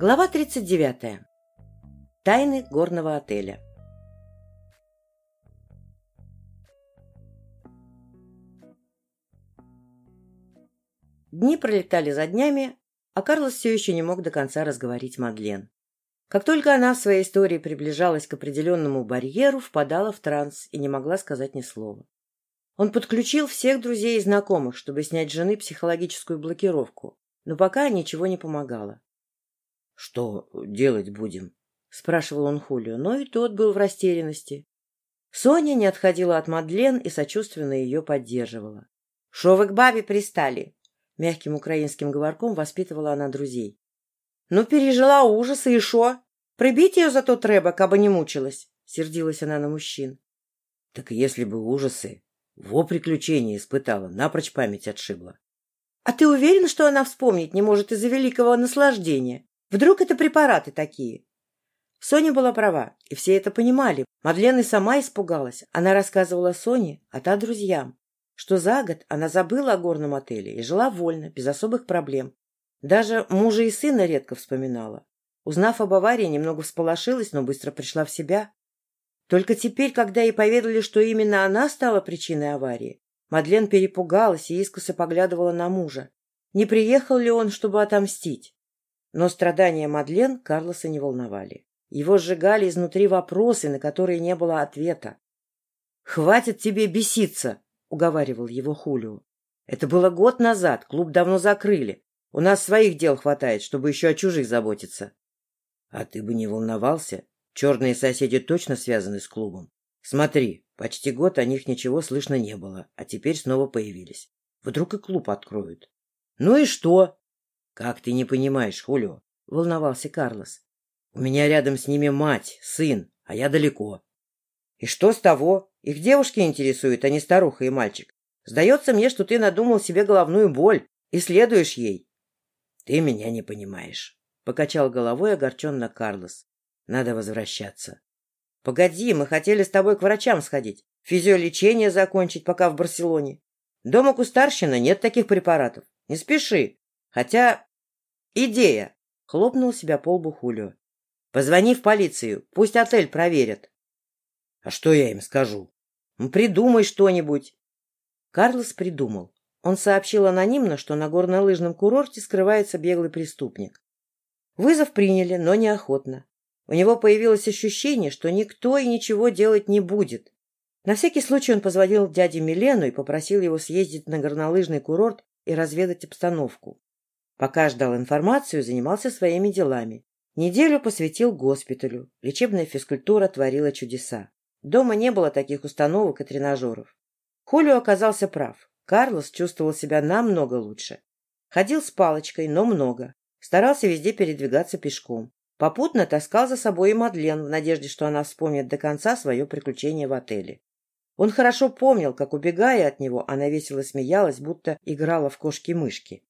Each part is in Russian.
Глава 39. Тайны горного отеля. Дни пролетали за днями, а Карлос все еще не мог до конца разговорить Мадлен. Как только она в своей истории приближалась к определенному барьеру, впадала в транс и не могла сказать ни слова. Он подключил всех друзей и знакомых, чтобы снять жены психологическую блокировку, но пока ничего не помогало. «Что делать будем?» — спрашивал он Хулио, но и тот был в растерянности. Соня не отходила от Мадлен и сочувственно ее поддерживала. — Шо вы к бабе пристали? — мягким украинским говорком воспитывала она друзей. — Ну, пережила ужасы, и шо? Прибить ее за то треба, кабы не мучилась, — сердилась она на мужчин. — Так если бы ужасы, во приключения испытала, напрочь память отшибла. — А ты уверен, что она вспомнить не может из-за великого наслаждения? Вдруг это препараты такие? Соня была права, и все это понимали. Мадлен и сама испугалась. Она рассказывала Соне, а та друзьям, что за год она забыла о горном отеле и жила вольно, без особых проблем. Даже мужа и сына редко вспоминала. Узнав об аварии, немного всполошилась, но быстро пришла в себя. Только теперь, когда ей поведали, что именно она стала причиной аварии, Мадлен перепугалась и искоса поглядывала на мужа. Не приехал ли он, чтобы отомстить? Но страдания Мадлен Карлоса не волновали. Его сжигали изнутри вопросы, на которые не было ответа. «Хватит тебе беситься!» — уговаривал его Хулио. «Это было год назад, клуб давно закрыли. У нас своих дел хватает, чтобы еще о чужих заботиться». «А ты бы не волновался? Черные соседи точно связаны с клубом. Смотри, почти год о них ничего слышно не было, а теперь снова появились. Вдруг и клуб откроют». «Ну и что?» «Как ты не понимаешь, Хулио?» — волновался Карлос. «У меня рядом с ними мать, сын, а я далеко». «И что с того? Их девушки интересуют, а не старуха и мальчик. Сдается мне, что ты надумал себе головную боль и следуешь ей». «Ты меня не понимаешь», — покачал головой огорченно Карлос. «Надо возвращаться». «Погоди, мы хотели с тобой к врачам сходить, физиолечение закончить, пока в Барселоне. Дома Кустарщина нет таких препаратов. Не спеши. Хотя «Идея!» — хлопнул себя по лбу Хулио. «Позвони в полицию, пусть отель проверят». «А что я им скажу?» «Ну, «Придумай что-нибудь». Карлос придумал. Он сообщил анонимно, что на горнолыжном курорте скрывается беглый преступник. Вызов приняли, но неохотно. У него появилось ощущение, что никто и ничего делать не будет. На всякий случай он позвонил дяде Милену и попросил его съездить на горнолыжный курорт и разведать обстановку. Пока ждал информацию, занимался своими делами. Неделю посвятил госпиталю. Лечебная физкультура творила чудеса. Дома не было таких установок и тренажеров. Хулио оказался прав. Карлос чувствовал себя намного лучше. Ходил с палочкой, но много. Старался везде передвигаться пешком. Попутно таскал за собой и Мадлен в надежде, что она вспомнит до конца свое приключение в отеле. Он хорошо помнил, как, убегая от него, она весело смеялась, будто играла в кошки-мышки.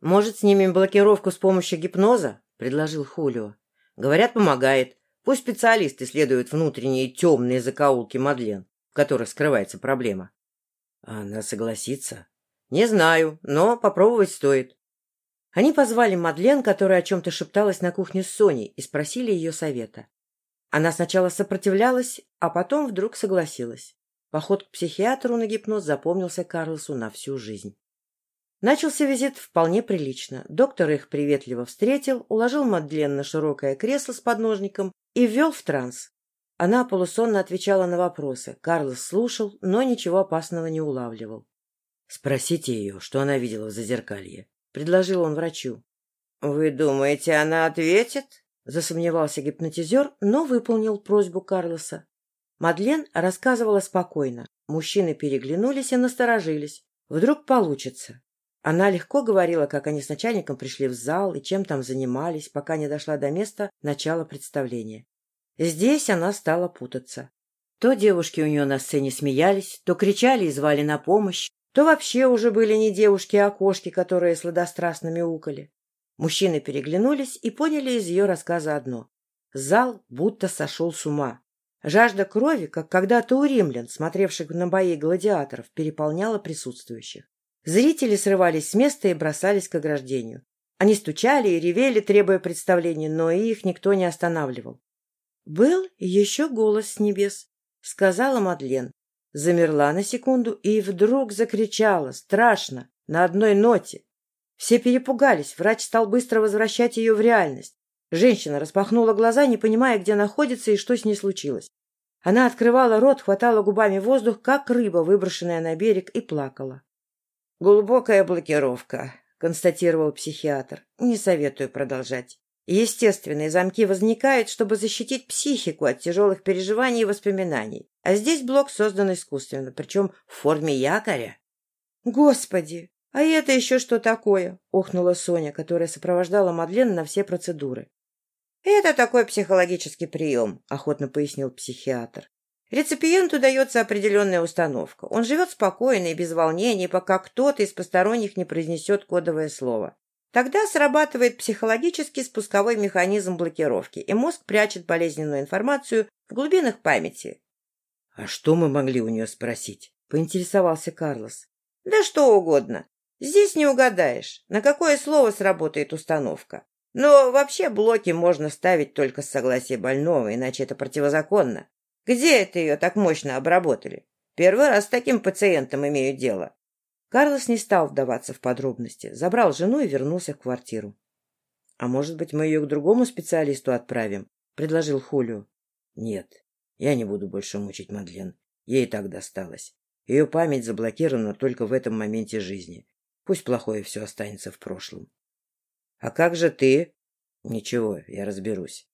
«Может, снимем блокировку с помощью гипноза?» — предложил Хулио. «Говорят, помогает. Пусть специалисты исследуют внутренние темные закоулки Мадлен, в которых скрывается проблема». «А она согласится?» «Не знаю, но попробовать стоит». Они позвали Мадлен, которая о чем-то шепталась на кухне с Соней, и спросили ее совета. Она сначала сопротивлялась, а потом вдруг согласилась. Поход к психиатру на гипноз запомнился Карлосу на всю жизнь. Начался визит вполне прилично. Доктор их приветливо встретил, уложил Мадлен на широкое кресло с подножником и ввел в транс. Она полусонно отвечала на вопросы. Карлос слушал, но ничего опасного не улавливал. — Спросите ее, что она видела в зазеркалье, — предложил он врачу. — Вы думаете, она ответит? — засомневался гипнотизер, но выполнил просьбу Карлоса. Мадлен рассказывала спокойно. Мужчины переглянулись и насторожились. Вдруг получится. Она легко говорила, как они с начальником пришли в зал и чем там занимались, пока не дошла до места начала представления. Здесь она стала путаться. То девушки у нее на сцене смеялись, то кричали и звали на помощь, то вообще уже были не девушки, а кошки, которые сладострастно мяукали. Мужчины переглянулись и поняли из ее рассказа одно. Зал будто сошел с ума. Жажда крови, как когда-то у римлян, смотревших на бои гладиаторов, переполняла присутствующих. Зрители срывались с места и бросались к ограждению. Они стучали и ревели, требуя представления, но их никто не останавливал. «Был еще голос с небес», — сказала Мадлен. Замерла на секунду и вдруг закричала, страшно, на одной ноте. Все перепугались, врач стал быстро возвращать ее в реальность. Женщина распахнула глаза, не понимая, где находится и что с ней случилось. Она открывала рот, хватала губами воздух, как рыба, выброшенная на берег, и плакала. — Глубокая блокировка, — констатировал психиатр. — Не советую продолжать. Естественные замки возникают, чтобы защитить психику от тяжелых переживаний и воспоминаний. А здесь блок создан искусственно, причем в форме якоря. — Господи! А это еще что такое? — охнула Соня, которая сопровождала Мадлен на все процедуры. — Это такой психологический прием, — охотно пояснил психиатр. Реципиенту дается определенная установка. Он живет спокойно и без волнений, пока кто-то из посторонних не произнесет кодовое слово. Тогда срабатывает психологический спусковой механизм блокировки, и мозг прячет болезненную информацию в глубинах памяти. — А что мы могли у нее спросить? — поинтересовался Карлос. — Да что угодно. Здесь не угадаешь, на какое слово сработает установка. Но вообще блоки можно ставить только с согласия больного, иначе это противозаконно. Где это ее так мощно обработали? Первый раз с таким пациентом имею дело. Карлос не стал вдаваться в подробности, забрал жену и вернулся в квартиру. — А может быть, мы ее к другому специалисту отправим? — предложил Хулио. — Нет, я не буду больше мучить Мадлен. Ей так досталось. Ее память заблокирована только в этом моменте жизни. Пусть плохое все останется в прошлом. — А как же ты? — Ничего, я разберусь.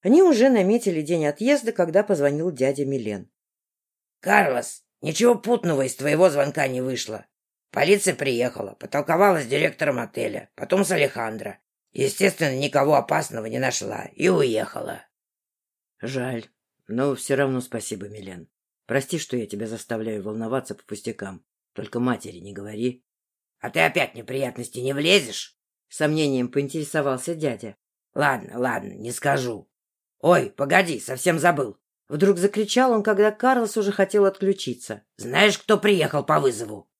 Они уже наметили день отъезда, когда позвонил дядя Милен. — Карлос, ничего путного из твоего звонка не вышло. Полиция приехала, потолковала с директором отеля, потом с Алехандро. Естественно, никого опасного не нашла и уехала. — Жаль, но все равно спасибо, Милен. Прости, что я тебя заставляю волноваться по пустякам. Только матери не говори. — А ты опять неприятности не влезешь? — сомнением поинтересовался дядя. — Ладно, ладно, не скажу. «Ой, погоди, совсем забыл!» Вдруг закричал он, когда Карлос уже хотел отключиться. «Знаешь, кто приехал по вызову?»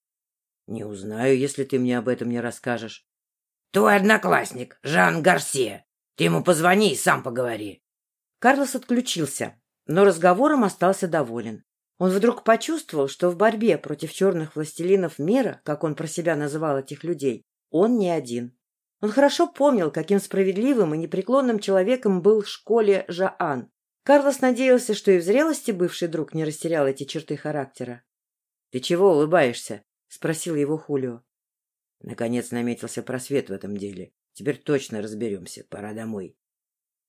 «Не узнаю, если ты мне об этом не расскажешь». «Твой одноклассник, Жан Гарсия. Ты ему позвони и сам поговори». Карлос отключился, но разговором остался доволен. Он вдруг почувствовал, что в борьбе против черных властелинов мира, как он про себя называл этих людей, он не один. Он хорошо помнил, каким справедливым и непреклонным человеком был в школе Жаан. Карлос надеялся, что и в зрелости бывший друг не растерял эти черты характера. — Ты чего улыбаешься? — спросил его Хулио. Наконец наметился просвет в этом деле. Теперь точно разберемся. Пора домой.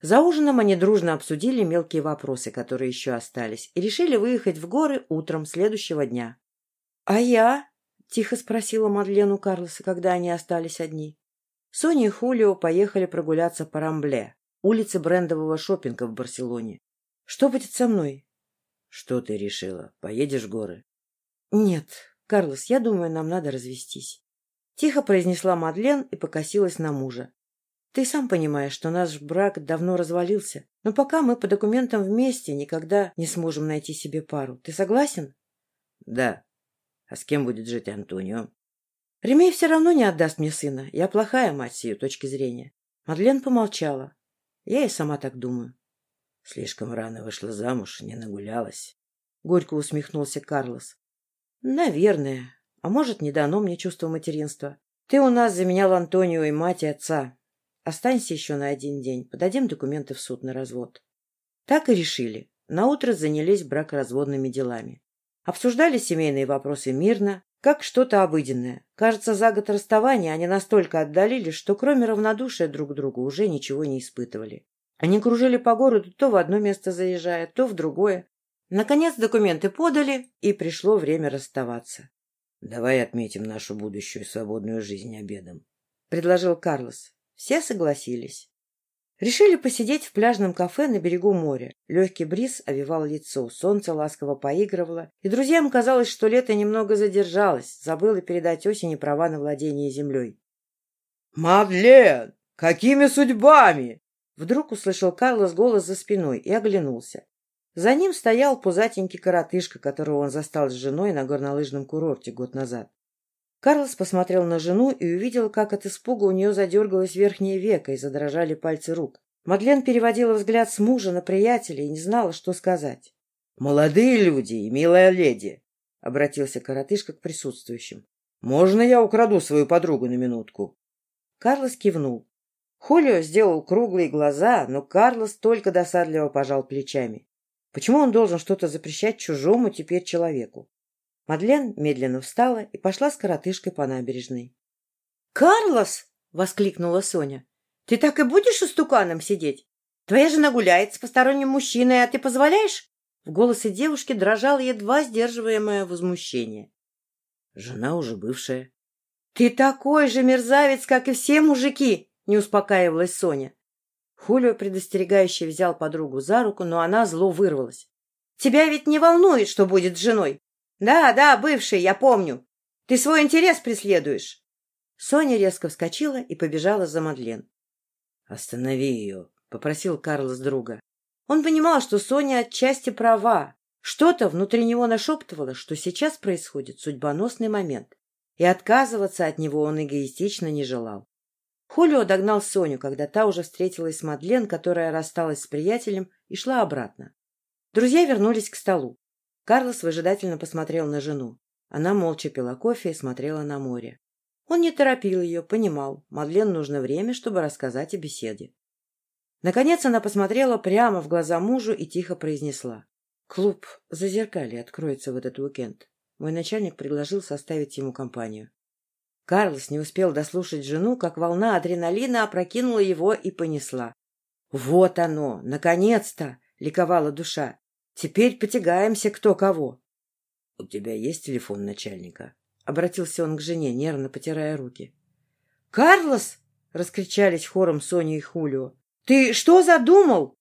За ужином они дружно обсудили мелкие вопросы, которые еще остались, и решили выехать в горы утром следующего дня. — А я? — тихо спросила Мадлен у Карлоса, когда они остались одни. Соня и Хулио поехали прогуляться по Рамбле, улице брендового шопинга в Барселоне. Что будет со мной? Что ты решила? Поедешь в горы? Нет, Карлос, я думаю, нам надо развестись. Тихо произнесла Мадлен и покосилась на мужа. Ты сам понимаешь, что наш брак давно развалился, но пока мы по документам вместе никогда не сможем найти себе пару. Ты согласен? Да. А с кем будет жить Антонио? Ремей все равно не отдаст мне сына. Я плохая мать с ее точки зрения. Мадлен помолчала. Я и сама так думаю. Слишком рано вышла замуж, не нагулялась. Горько усмехнулся Карлос. Наверное. А может, не дано мне чувство материнства. Ты у нас заменял Антонио и мать, и отца. Останься еще на один день. Подадим документы в суд на развод. Так и решили. Наутро занялись бракоразводными делами. Обсуждали семейные вопросы мирно, как что-то обыденное. Кажется, за год расставания они настолько отдалились, что кроме равнодушия друг к другу уже ничего не испытывали. Они кружили по городу, то в одно место заезжая, то в другое. Наконец документы подали, и пришло время расставаться. — Давай отметим нашу будущую свободную жизнь обедом, — предложил Карлос. Все согласились. Решили посидеть в пляжном кафе на берегу моря. Легкий бриз овивал лицо, солнце ласково поигрывало, и друзьям казалось, что лето немного задержалось, забыло передать осени права на владение землей. — Мадлен, какими судьбами? Вдруг услышал Карлос голос за спиной и оглянулся. За ним стоял пузатенький коротышка, которого он застал с женой на горнолыжном курорте год назад. Карлос посмотрел на жену и увидел, как от испуга у нее задергалось верхнее веко и задрожали пальцы рук. Мадлен переводила взгляд с мужа на приятеля и не знала, что сказать. — Молодые люди и милая леди, — обратился коротышка к присутствующим. — Можно я украду свою подругу на минутку? Карлос кивнул. Хулио сделал круглые глаза, но Карлос только досадливо пожал плечами. Почему он должен что-то запрещать чужому теперь человеку? Мадлен медленно встала и пошла с коротышкой по набережной. «Карлос!» — воскликнула Соня. «Ты так и будешь истуканом сидеть? Твоя жена гуляет с посторонним мужчиной, а ты позволяешь?» В голосе девушки дрожало едва сдерживаемое возмущение. «Жена уже бывшая». «Ты такой же мерзавец, как и все мужики!» — не успокаивалась Соня. Хулио предостерегающе взял подругу за руку, но она зло вырвалась. «Тебя ведь не волнует, что будет с женой. Да, да, бывший, я помню. Ты свой интерес преследуешь. Соня резко вскочила и побежала за Мадлен. Останови ее, попросил Карлос друга. Он понимал, что Соня отчасти права. Что-то внутри него нашептывало, что сейчас происходит судьбоносный момент, и отказываться от него он эгоистично не желал. Хулио догнал Соню, когда та уже встретилась с Мадлен, которая рассталась с приятелем и шла обратно. Друзья вернулись к столу. Карлос выжидательно посмотрел на жену. Она молча пила кофе и смотрела на море. Он не торопил ее, понимал, Мадлен нужно время, чтобы рассказать о беседе. Наконец она посмотрела прямо в глаза мужу и тихо произнесла. «Клуб «Зазеркалье» откроется в этот уикенд. Мой начальник предложил составить ему компанию». Карлос не успел дослушать жену, как волна адреналина опрокинула его и понесла. «Вот оно! Наконец-то!» — ликовала душа. Теперь потягаемся кто кого. — У тебя есть телефон начальника? — обратился он к жене, нервно потирая руки. — Карлос! — раскричались хором Соня и Хулио. — Ты что задумал?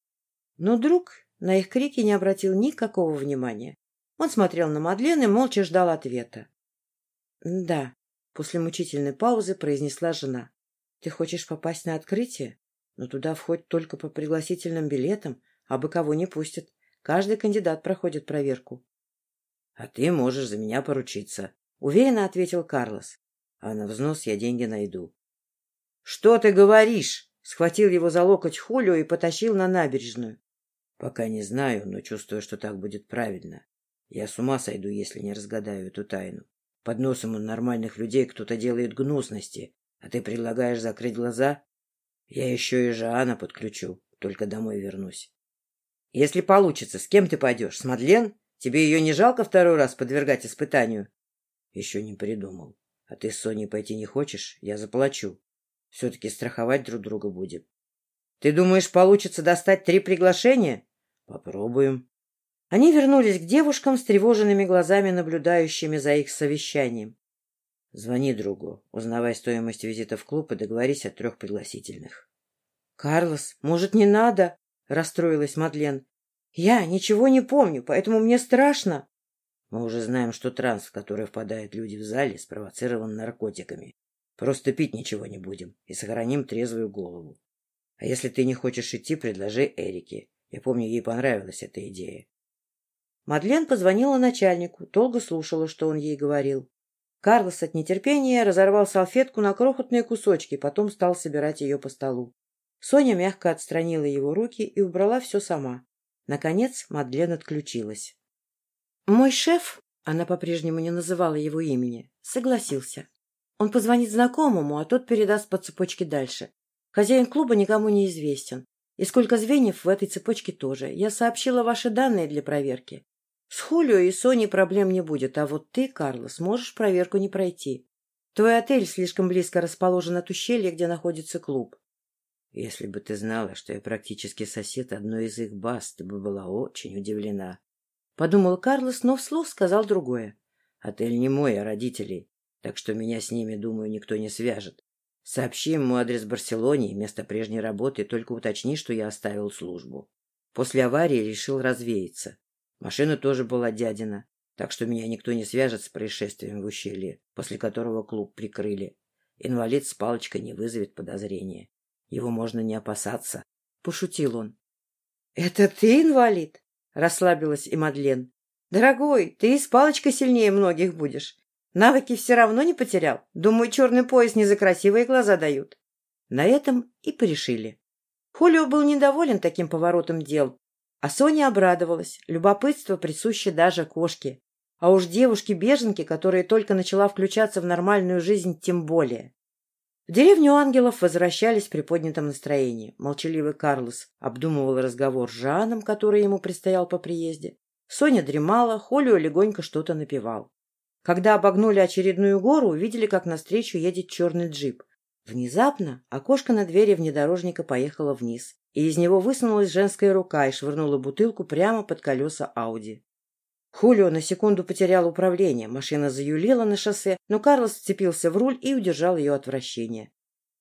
Но друг на их крики не обратил никакого внимания. Он смотрел на Мадлен и молча ждал ответа. — Да, — после мучительной паузы произнесла жена. — Ты хочешь попасть на открытие? Но туда входят только по пригласительным билетам, а бы кого не пустят. Каждый кандидат проходит проверку. — А ты можешь за меня поручиться, — уверенно ответил Карлос. — А на взнос я деньги найду. — Что ты говоришь? — схватил его за локоть Хулио и потащил на набережную. — Пока не знаю, но чувствую, что так будет правильно. Я с ума сойду, если не разгадаю эту тайну. Под носом у нормальных людей кто-то делает гнусности, а ты предлагаешь закрыть глаза? Я еще и Жана подключу, только домой вернусь. Если получится, с кем ты пойдешь? С Мадлен? Тебе ее не жалко второй раз подвергать испытанию? Еще не придумал. А ты с Соней пойти не хочешь? Я заплачу. Все-таки страховать друг друга будем. Ты думаешь, получится достать три приглашения? Попробуем. Они вернулись к девушкам с тревоженными глазами, наблюдающими за их совещанием. Звони другу, узнавай стоимость визита в клуб и договорись о трех пригласительных. — Карлос, может, не надо? Расстроилась Мадлен. Я ничего не помню, поэтому мне страшно. Мы уже знаем, что транс, в который впадают люди в зале, спровоцирован наркотиками. Просто пить ничего не будем и сохраним трезвую голову. А если ты не хочешь идти, предложи Эрике. Я помню, ей понравилась эта идея. Мадлен позвонила начальнику, долго слушала, что он ей говорил. Карлос от нетерпения разорвал салфетку на крохотные кусочки, потом стал собирать ее по столу. Соня мягко отстранила его руки и убрала все сама. Наконец Мадлен отключилась. «Мой шеф», — она по-прежнему не называла его имени, — согласился. Он позвонит знакомому, а тот передаст по цепочке дальше. Хозяин клуба никому не известен. И сколько звеньев в этой цепочке тоже. Я сообщила ваши данные для проверки. С Хулио и Соней проблем не будет, а вот ты, Карлос, можешь проверку не пройти. Твой отель слишком близко расположен от ущелья, где находится клуб. Если бы ты знала, что я практически сосед одной из их баз, ты бы была очень удивлена. Подумал Карлос, но вслух сказал другое. Отель не мой, а родителей, так что меня с ними, думаю, никто не свяжет. Сообщи ему адрес Барселоне и место прежней работы, только уточни, что я оставил службу. После аварии решил развеяться. Машина тоже была дядина, так что меня никто не свяжет с происшествием в ущелье, после которого клуб прикрыли. Инвалид с палочкой не вызовет подозрения. Его можно не опасаться. Пошутил он. — Это ты инвалид? — расслабилась и Мадлен. — Дорогой, ты с палочкой сильнее многих будешь. Навыки все равно не потерял. Думаю, черный пояс не за красивые глаза дают. На этом и порешили. Хулио был недоволен таким поворотом дел, а Соня обрадовалась. Любопытство присуще даже кошке. А уж девушке-беженке, которая только начала включаться в нормальную жизнь, тем более. В деревню ангелов возвращались при поднятом настроении. Молчаливый Карлос обдумывал разговор с Жаном, который ему предстоял по приезде. Соня дремала, Холио легонько что-то напевал. Когда обогнули очередную гору, увидели, как навстречу едет черный джип. Внезапно окошко на двери внедорожника поехало вниз, и из него высунулась женская рука и швырнула бутылку прямо под колеса Ауди. Хулио на секунду потерял управление, машина заюлила на шоссе, но Карлос вцепился в руль и удержал ее от вращения.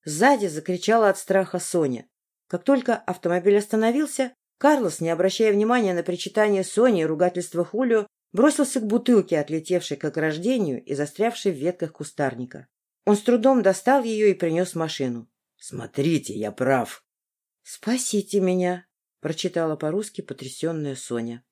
Сзади закричала от страха Соня. Как только автомобиль остановился, Карлос, не обращая внимания на причитание Сони и ругательство Хулио, бросился к бутылке, отлетевшей к ограждению и застрявшей в ветках кустарника. Он с трудом достал ее и принес машину. — Смотрите, я прав. — Спасите меня, — прочитала по-русски потрясенная Соня.